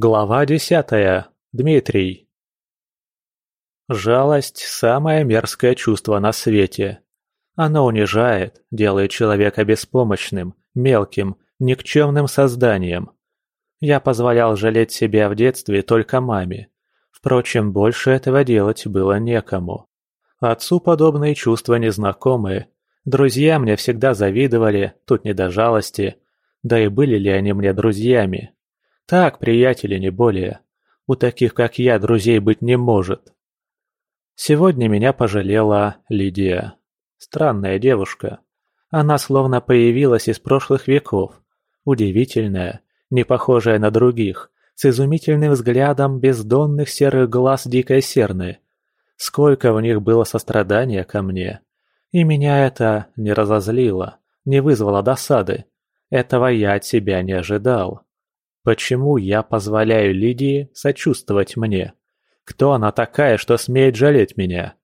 Глава десятая. Дмитрий. Жалость – самое мерзкое чувство на свете. Оно унижает, делает человека беспомощным, мелким, никчемным созданием. Я позволял жалеть себя в детстве только маме. Впрочем, больше этого делать было некому. Отцу подобные чувства незнакомы. Друзья мне всегда завидовали, тут не до жалости. Да и были ли они мне друзьями? Так, приятели, не более. У таких, как я, друзей быть не может. Сегодня меня пожалела Лидия. Странная девушка. Она словно появилась из прошлых веков. Удивительная, не похожая на других, с изумительным взглядом бездонных серых глаз дикой серны. Сколько в них было сострадания ко мне. И меня это не разозлило, не вызвало досады. Этого я от себя не ожидал. Почему я позволяю Лидии сочувствовать мне? Кто она такая, что смеет жалеть меня?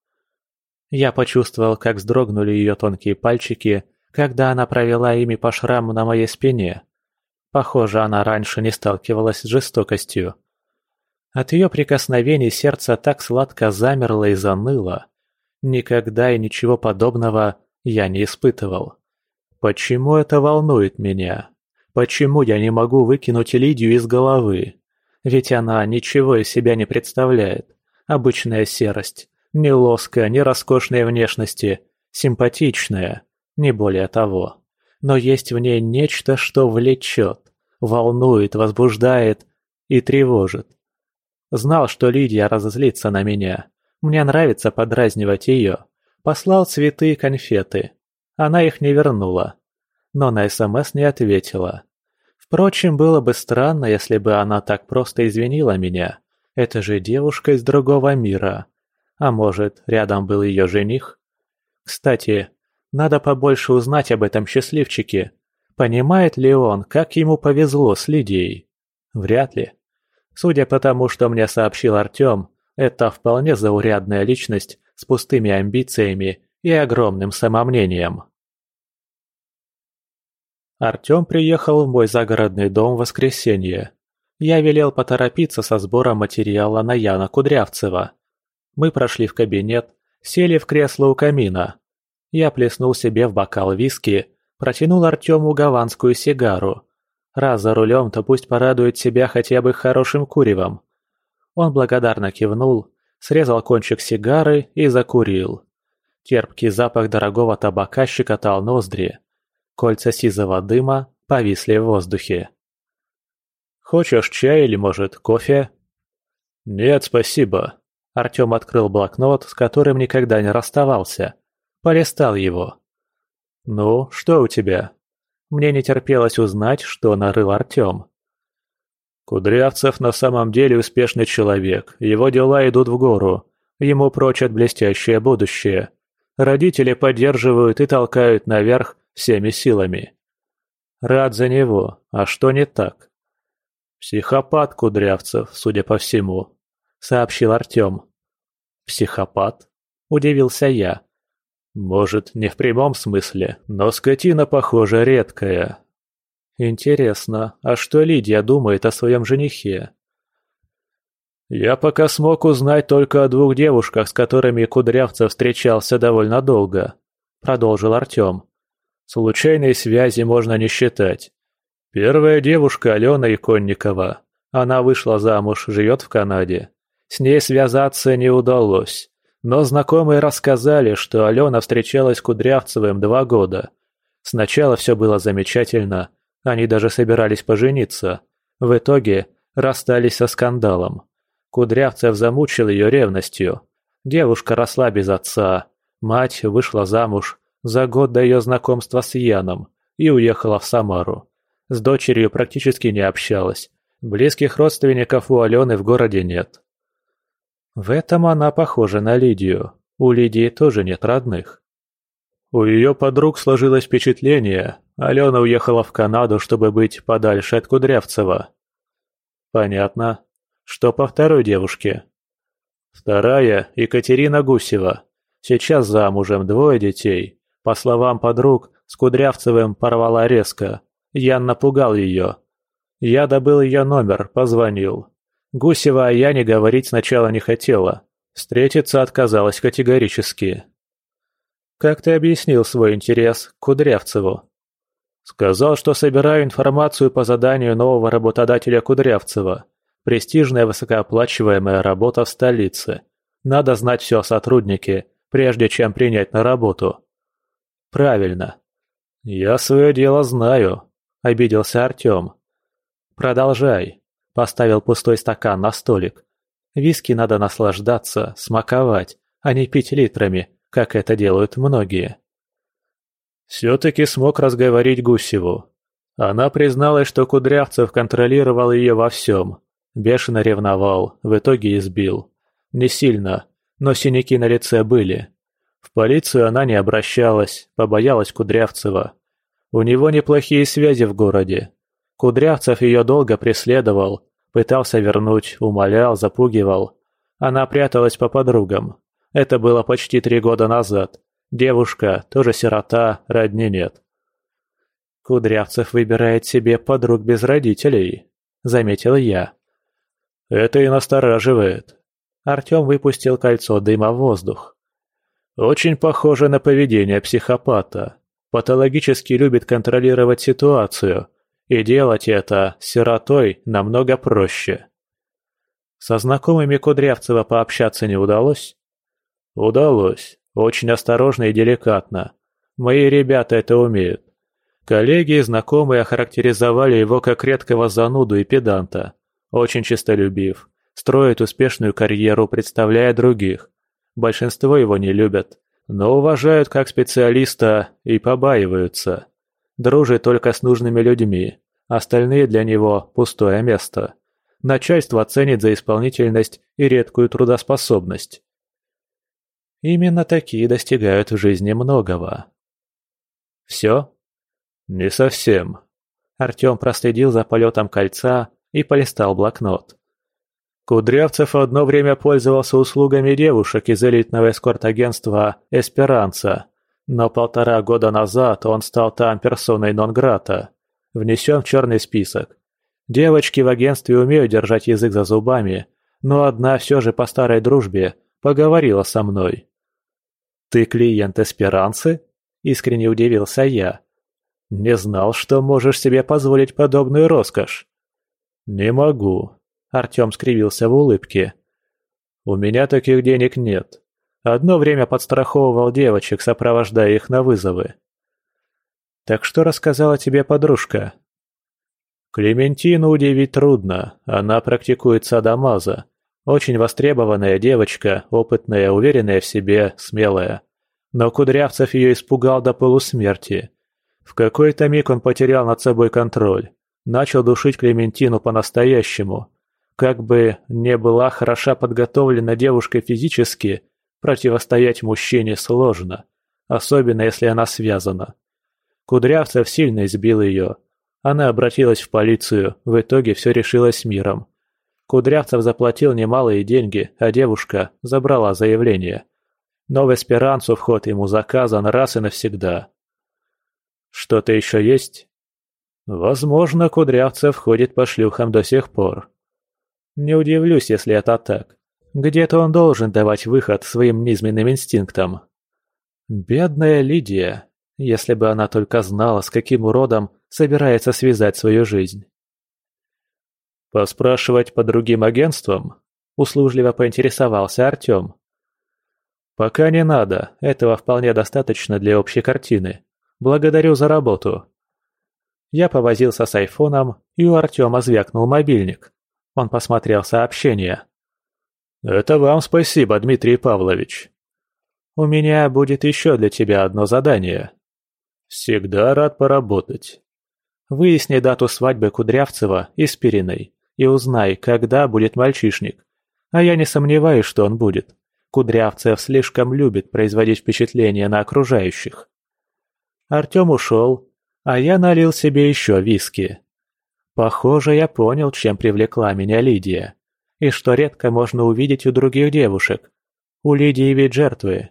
Я почувствовал, как вздрогнули ее тонкие пальчики, когда она провела ими по шраму на моей спине. Похоже, она раньше не сталкивалась с жестокостью. От ее прикосновений сердце так сладко замерло и заныло. Никогда и ничего подобного я не испытывал. Почему это волнует меня? Почему я не могу выкинуть Лидию из головы? Ведь она ничего из себя не представляет. Обычная серость. Ни лоска, ни роскошной внешности. Симпатичная. Не более того. Но есть в ней нечто, что влечет, волнует, возбуждает и тревожит. Знал, что Лидия разозлится на меня. Мне нравится подразнивать ее. Послал цветы и конфеты. Она их не вернула но на СМС не ответила. Впрочем, было бы странно, если бы она так просто извинила меня. Это же девушка из другого мира. А может, рядом был ее жених? Кстати, надо побольше узнать об этом счастливчике. Понимает ли он, как ему повезло с Лидией? Вряд ли. Судя по тому, что мне сообщил Артем, это вполне заурядная личность с пустыми амбициями и огромным самомнением. Артём приехал в мой загородный дом в воскресенье. Я велел поторопиться со сбором материала на Яна Кудрявцева. Мы прошли в кабинет, сели в кресло у камина. Я плеснул себе в бокал виски, протянул Артёму гаванскую сигару. Раз за рулем, то пусть порадует себя хотя бы хорошим куревом. Он благодарно кивнул, срезал кончик сигары и закурил. Терпкий запах дорогого табака щекотал ноздри. Кольца сизого дыма повисли в воздухе. «Хочешь чай или, может, кофе?» «Нет, спасибо». Артём открыл блокнот, с которым никогда не расставался. Полистал его. «Ну, что у тебя?» Мне не терпелось узнать, что нарыл Артём. Кудрявцев на самом деле успешный человек, его дела идут в гору, ему прочат блестящее будущее. Родители поддерживают и толкают наверх всеми силами. Рад за него, а что не так? Психопат Кудрявцев, судя по всему, сообщил Артем. Психопат? Удивился я. Может, не в прямом смысле, но скотина, похоже, редкая. Интересно, а что Лидия думает о своем женихе? Я пока смог узнать только о двух девушках, с которыми Кудрявцев встречался довольно долго, продолжил Артем. Случайной связи можно не считать. Первая девушка Алена Иконникова. Она вышла замуж, живет в Канаде. С ней связаться не удалось. Но знакомые рассказали, что Алена встречалась с Кудрявцевым два года. Сначала все было замечательно, они даже собирались пожениться. В итоге расстались со скандалом. Кудрявцев замучил ее ревностью. Девушка росла без отца. Мать вышла замуж, за год до ее знакомства с Яном и уехала в Самару. С дочерью практически не общалась. Близких родственников у Алены в городе нет. В этом она похожа на Лидию. У Лидии тоже нет родных. У ее подруг сложилось впечатление, Алена уехала в Канаду, чтобы быть подальше от Кудрявцева. Понятно. Что по второй девушке? Вторая – Екатерина Гусева. Сейчас замужем, двое детей. По словам подруг, с Кудрявцевым порвала резко. Ян напугал ее. Я добыл ее номер, позвонил. Гусева о Яне говорить сначала не хотела. Встретиться отказалась категорически. «Как ты объяснил свой интерес к Кудрявцеву?» «Сказал, что собираю информацию по заданию нового работодателя Кудрявцева. Престижная высокооплачиваемая работа в столице. Надо знать все о сотруднике, прежде чем принять на работу». «Правильно». «Я свое дело знаю», — обиделся Артем. «Продолжай», — поставил пустой стакан на столик. «Виски надо наслаждаться, смаковать, а не пить литрами, как это делают многие». Все-таки смог разговорить Гусеву. Она призналась, что Кудрявцев контролировал ее во всем. Бешено ревновал, в итоге избил. Не сильно, но синяки на лице были. В полицию она не обращалась, побоялась Кудрявцева. У него неплохие связи в городе, Кудрявцев ее долго преследовал, пытался вернуть, умолял, запугивал. Она пряталась по подругам. Это было почти три года назад. Девушка, тоже сирота, родни нет. Кудрявцев выбирает себе подруг без родителей, заметил я. Это и настораживает. Артем выпустил кольцо дыма в воздух. Очень похоже на поведение психопата. Патологически любит контролировать ситуацию, и делать это сиротой намного проще. Со знакомыми Кудрявцева пообщаться не удалось? Удалось. Очень осторожно и деликатно. Мои ребята это умеют. Коллеги и знакомые охарактеризовали его как редкого зануду и педанта. Очень честолюбив. Строит успешную карьеру, представляя других. Большинство его не любят, но уважают как специалиста и побаиваются. Дружит только с нужными людьми. Остальные для него – пустое место. Начальство ценит за исполнительность и редкую трудоспособность. Именно такие достигают в жизни многого. Все? Не совсем. Артем проследил за полетом кольца и полистал блокнот. Кудрявцев одно время пользовался услугами девушек из элитного эскорт-агентства «Эсперанца», но полтора года назад он стал там персоной нон-грата, внесен в черный список. Девочки в агентстве умеют держать язык за зубами, но одна все же по старой дружбе поговорила со мной. «Ты клиент Эсперанцы?» – искренне удивился я. «Не знал, что можешь себе позволить подобную роскошь». «Не могу», – Артем скривился в улыбке. «У меня таких денег нет. Одно время подстраховывал девочек, сопровождая их на вызовы. «Так что рассказала тебе подружка?» «Клементину удивить трудно, она практикует садомаза. Очень востребованная девочка, опытная, уверенная в себе, смелая. Но Кудрявцев ее испугал до полусмерти. В какой-то миг он потерял над собой контроль. Начал душить Клементину по-настоящему. Как бы не была хороша подготовлена девушка физически, Противостоять мужчине сложно, особенно если она связана. Кудрявцев сильно избил ее. Она обратилась в полицию, в итоге все решилось миром. Кудрявцев заплатил немалые деньги, а девушка забрала заявление. Но в эсперанцу вход ему заказан раз и навсегда. Что-то еще есть? Возможно, Кудрявцев ходит по шлюхам до сих пор. Не удивлюсь, если это так. Где-то он должен давать выход своим низменным инстинктам. Бедная Лидия, если бы она только знала, с каким уродом собирается связать свою жизнь. «Поспрашивать по другим агентствам?» – услужливо поинтересовался Артем. «Пока не надо, этого вполне достаточно для общей картины. Благодарю за работу». Я повозился с айфоном, и у Артема звякнул мобильник. Он посмотрел сообщение. «Это вам спасибо, Дмитрий Павлович. У меня будет еще для тебя одно задание. Всегда рад поработать. Выясни дату свадьбы Кудрявцева и Спириной и узнай, когда будет мальчишник. А я не сомневаюсь, что он будет. Кудрявцев слишком любит производить впечатление на окружающих. Артем ушел, а я налил себе еще виски. Похоже, я понял, чем привлекла меня Лидия и что редко можно увидеть у других девушек. У Лидии ведь жертвы.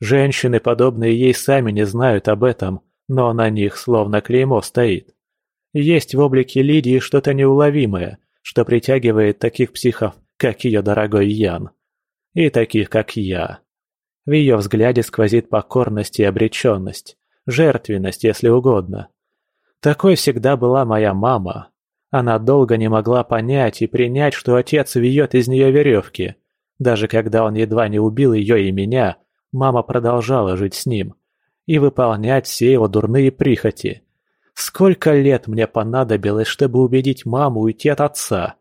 Женщины, подобные ей, сами не знают об этом, но на них словно клеймо стоит. Есть в облике Лидии что-то неуловимое, что притягивает таких психов, как ее дорогой Ян. И таких, как я. В ее взгляде сквозит покорность и обреченность, жертвенность, если угодно. Такой всегда была моя мама. Она долго не могла понять и принять, что отец вьет из нее веревки. Даже когда он едва не убил ее и меня, мама продолжала жить с ним и выполнять все его дурные прихоти. Сколько лет мне понадобилось, чтобы убедить маму уйти от отца?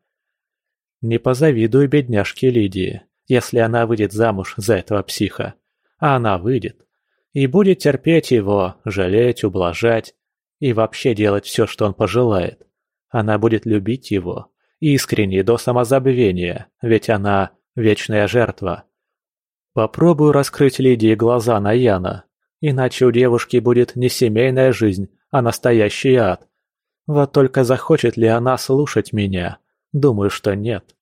Не позавидую бедняжке Лидии, если она выйдет замуж за этого психа. А она выйдет. И будет терпеть его, жалеть, ублажать. И вообще делать все, что он пожелает. Она будет любить его. Искренне, до самозабвения, ведь она вечная жертва. Попробую раскрыть Лидии глаза на Яна, иначе у девушки будет не семейная жизнь, а настоящий ад. Вот только захочет ли она слушать меня? Думаю, что нет.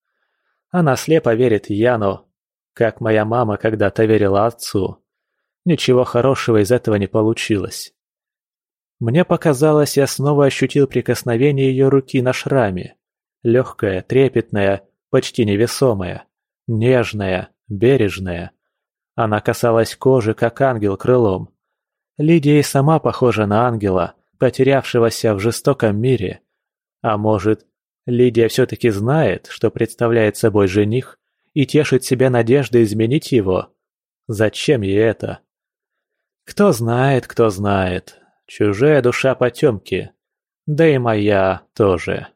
Она слепо верит Яну, как моя мама когда-то верила отцу. Ничего хорошего из этого не получилось. Мне показалось, я снова ощутил прикосновение ее руки на шраме. Легкое, трепетное, почти невесомое. Нежное, бережное. Она касалась кожи, как ангел крылом. Лидия и сама похожа на ангела, потерявшегося в жестоком мире. А может, Лидия все-таки знает, что представляет собой жених, и тешит себя надеждой изменить его? Зачем ей это? Кто знает, кто знает. Чужая душа потемки. Да и моя тоже.